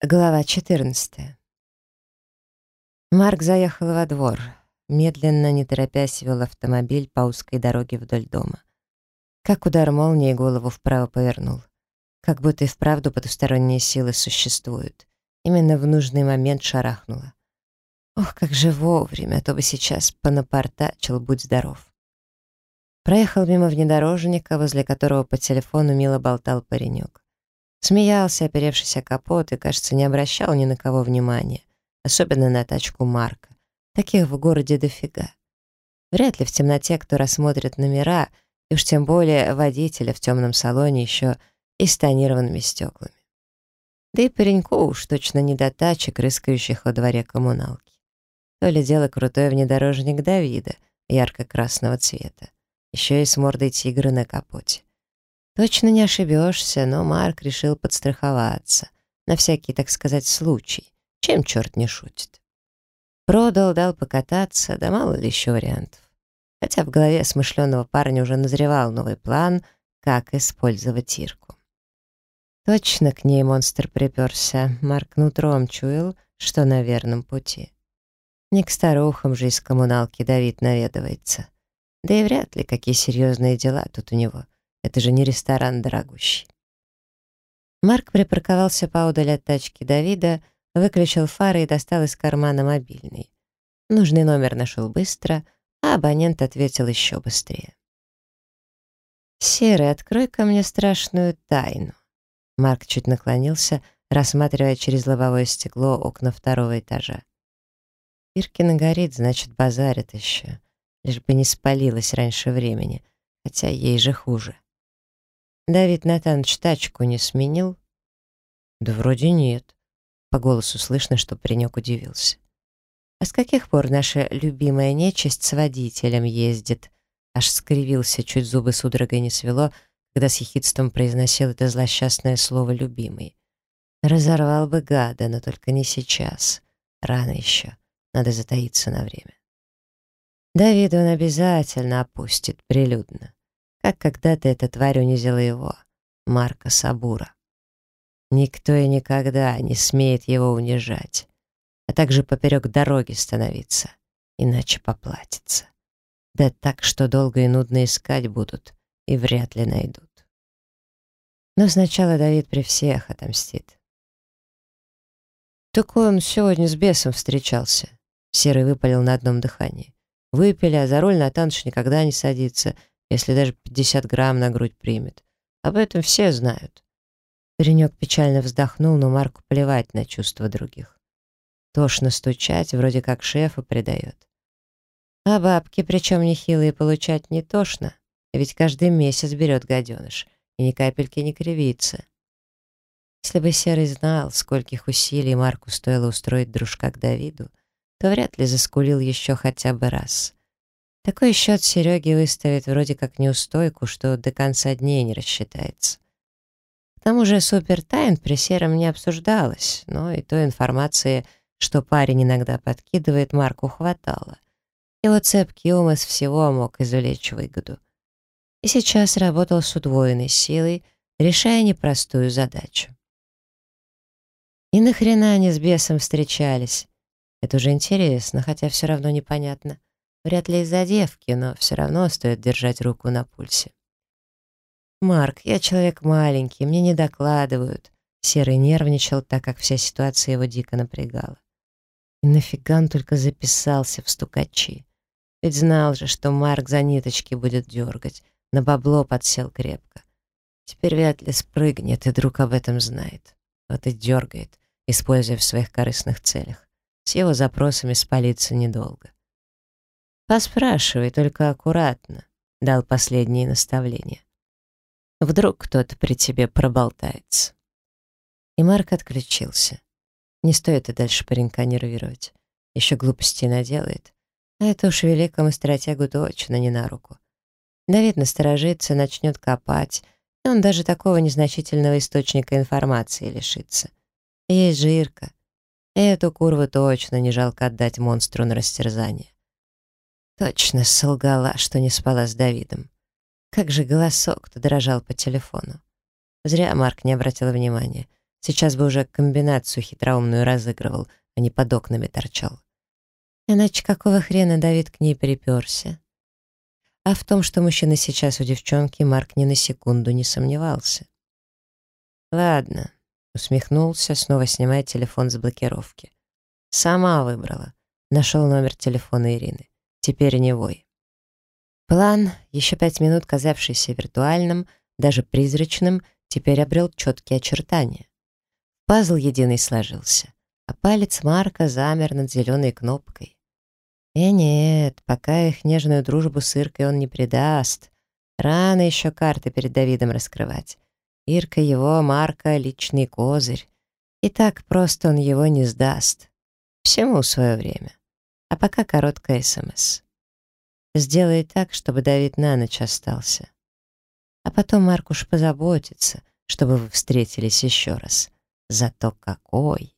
Глава 14. Марк заехал во двор. Медленно, не торопясь, вел автомобиль по узкой дороге вдоль дома. Как удар молнии голову вправо повернул. Как будто и вправду потусторонние силы существуют. Именно в нужный момент шарахнуло. Ох, как же вовремя, а то бы сейчас понапортачил, будь здоров. Проехал мимо внедорожника, возле которого по телефону мило болтал паренек. Смеялся, оперевшись о капот, и, кажется, не обращал ни на кого внимания, особенно на тачку Марка. Таких в городе дофига. Вряд ли в темноте кто рассмотрит номера, и уж тем более водителя в темном салоне еще и с тонированными стеклами. Да и пареньку уж точно не до тачек, рыскающих во дворе коммуналки. То ли дело крутой внедорожник Давида, ярко-красного цвета, еще и с мордой тигра на капоте. Точно не ошибешься, но Марк решил подстраховаться. На всякий, так сказать, случай. Чем черт не шутит. Продал, дал покататься, да мало ли еще вариантов. Хотя в голове смышленного парня уже назревал новый план, как использовать Ирку. Точно к ней монстр приперся. Марк нутром чуял, что на верном пути. Не к старухам же из коммуналки Давид наведывается. Да и вряд ли какие серьезные дела тут у него — это же не ресторан дорогущий. Марк припарковался поодаль от тачки Давида, выключил фары и достал из кармана мобильный. Нужный номер нашел быстро, а абонент ответил еще быстрее. «Серый, открой-ка мне страшную тайну». Марк чуть наклонился, рассматривая через лобовое стекло окна второго этажа. Иркина горит, значит, базарит еще. Лишь бы не спалилась раньше времени, хотя ей же хуже. Давид Натанович тачку не сменил? Да вроде нет. По голосу слышно, что паренек удивился. А с каких пор наша любимая нечисть с водителем ездит? Аж скривился, чуть зубы судорогой не свело, когда с ехидством произносил это злосчастное слово «любимый». Разорвал бы гада, но только не сейчас. Рано еще. Надо затаиться на время. Давид он обязательно опустит прилюдно как когда-то эта тварь унизила его, Марка Сабура. Никто и никогда не смеет его унижать, а также поперек дороги становиться, иначе поплатится. Да так, что долго и нудно искать будут, и вряд ли найдут. Но сначала Давид при всех отомстит. Так он сегодня с бесом встречался. Серый выпалил на одном дыхании. Выпили, а за руль Натаныч никогда не садится — если даже 50 грамм на грудь примет. Об этом все знают. Паренек печально вздохнул, но Марку плевать на чувства других. Тошно стучать, вроде как шефа предает. А бабки, причем нехилые, получать не тошно, ведь каждый месяц берет гаденыш, и ни капельки не кривится. Если бы Серый знал, скольких усилий Марку стоило устроить дружка к Давиду, то вряд ли заскулил еще хотя бы раз. Такой счет Сереге выставит вроде как неустойку, что до конца дней не рассчитается. К тому же супертайн при Сером не обсуждалось, но и той информации, что парень иногда подкидывает, Марку хватало. Его цепкий ум из всего мог извлечь выгоду. И сейчас работал с удвоенной силой, решая непростую задачу. И нахрена они с бесом встречались? Это уже интересно, хотя все равно непонятно. Вряд ли из-за девки, но все равно стоит держать руку на пульсе. «Марк, я человек маленький, мне не докладывают». Серый нервничал, так как вся ситуация его дико напрягала. И нафига он только записался в стукачи? Ведь знал же, что Марк за ниточки будет дергать, на бабло подсел крепко. Теперь вряд ли спрыгнет, и друг об этом знает. Вот и дергает, используя в своих корыстных целях. С его запросами спалиться недолго. «Поспрашивай, только аккуратно», — дал последние наставления. «Вдруг кто-то при тебе проболтается». И Марк отключился. Не стоит и дальше паренька нервировать. Еще глупостей наделает. А это уж великому стратегу точно не на руку. Давид насторожится, начнет копать, и он даже такого незначительного источника информации лишится. Есть жирка. Эту курву точно не жалко отдать монстру на растерзание. Точно солгала, что не спала с Давидом. Как же голосок-то дрожал по телефону. Зря Марк не обратил внимания. Сейчас бы уже комбинацию хитроумную разыгрывал, а не под окнами торчал. Иначе какого хрена Давид к ней приперся? А в том, что мужчина сейчас у девчонки, Марк ни на секунду не сомневался. «Ладно», — усмехнулся, снова снимая телефон с блокировки. «Сама выбрала. Нашел номер телефона Ирины. Теперь не вой». План, еще пять минут казавшийся виртуальным, даже призрачным, теперь обрел четкие очертания. Пазл единый сложился, а палец Марка замер над зеленой кнопкой. И нет, пока их нежную дружбу с Иркой он не предаст. Рано еще карты перед Давидом раскрывать. Ирка его, Марка, личный козырь. И так просто он его не сдаст. Всему свое время. А пока короткая СМС. Сделай так, чтобы Давид на ночь остался. А потом Марк уж позаботится, чтобы вы встретились еще раз. Зато какой!